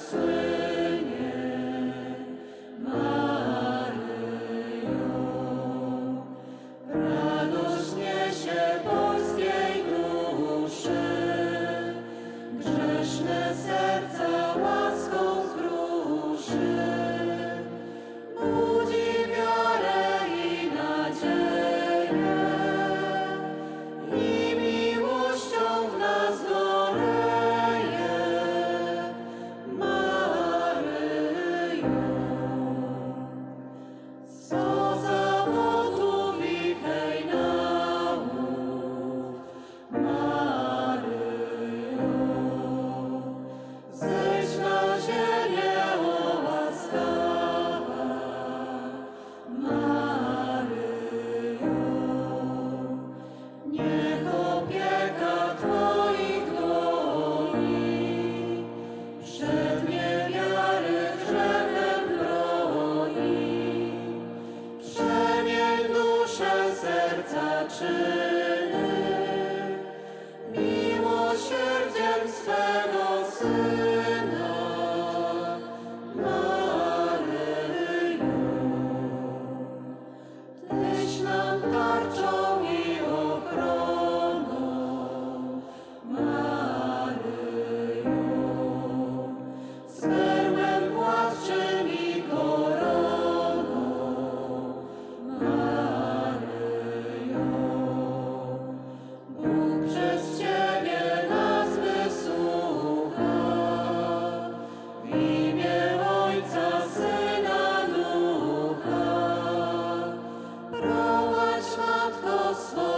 soon. Shabbat to.